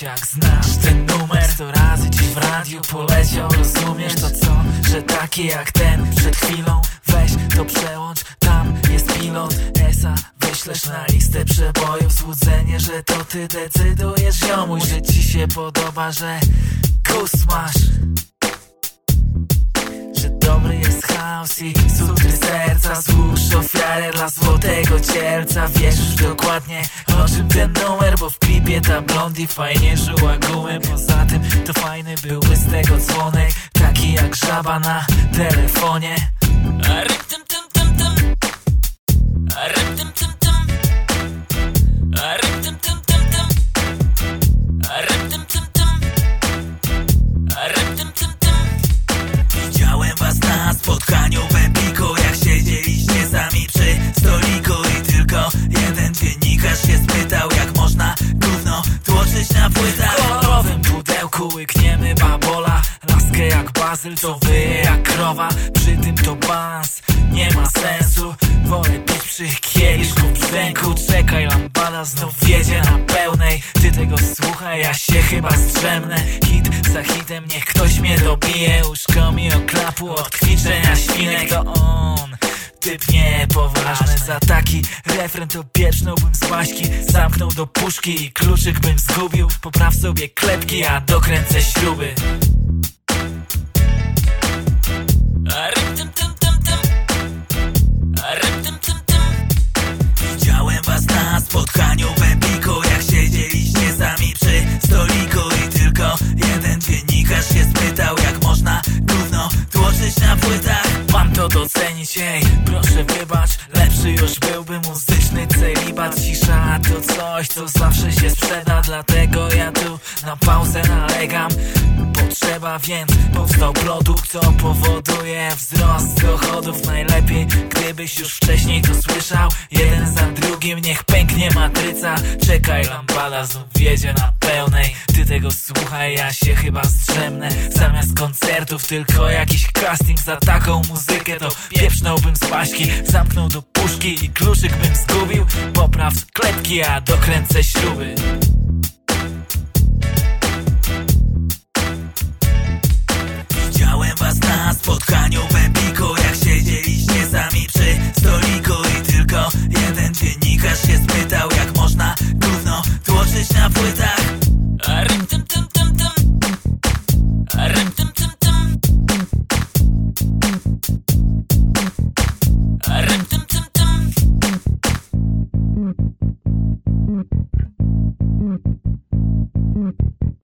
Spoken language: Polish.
znasz ten numer Sto razy ci w radiu poleciał Rozumiesz to co, że takie jak ten Przed chwilą. Weź to przełącz Tam jest pilot. Esa Wyślesz na listę przebojów. Złudzenie, że to ty decydujesz ziomuś Że ci się podoba, że kus masz. Że dobry jest chaos i sutry serca Złóż ofiarę dla złotego cielca. Wiesz już dokładnie o czym ten numer Bo w klipie ta blondi fajnie żyła gułem Poza tym to fajny byłby z tego dzwonek Taki jak żaba na telefonie. A tym tym tym tym. A tym tym tym. A tym tym tym tym. A tym tym tym. A tym tym tym. Widziałem was na spotkaniu bazyl to wyje jak krowa Przy tym to balans nie ma sensu Wolę pić przy kieliszku w brzdęku Czekaj lampada znów wiedzie na pełnej. Ty tego słuchaj, ja się chyba strzemnę Hit za hitem, niech ktoś mnie dobije. Łóżko mi oklapu od kwiczenia świnek To on. Typ niepoważny. Za taki refren to pieprznąłbym z łaśki Zamknął do puszki i kluczyk bym zgubił. Popraw sobie klepki, a dokręcę śruby to docenić, ej, proszę wybacz Lepszy już byłby muzyczny celibat. Cisza to coś, co zawsze się sprzeda. Dlatego ja tu na pauzę nalegam. Potrzeba, więc powstał produkt Co powoduje wzrost dochodów. Najlepiej, gdybyś już wcześniej to słyszał. Jeden za drugim, niech pęknie matryca. Czekaj, lampada znów wiedzie na pełnej. Ty tego słuchaj, ja się chyba zdrzemnę Zamiast koncertów tylko jakiś casting Za taką muzykę to pieprznąłbym z paśki. Zamknął do puszki i kluczyk bym zgubił. Popraw klepki, a dokręcę śruby